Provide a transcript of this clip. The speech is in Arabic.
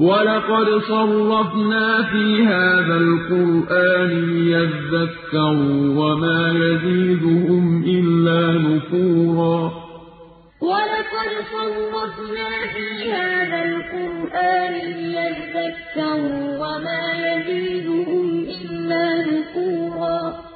ولقد صرفنا في هذا القرآن ليذكروا وما يزيدهم إلا نفورا. ولقد صرفنا في هذا القرآن ليذكروا وما يزيدهم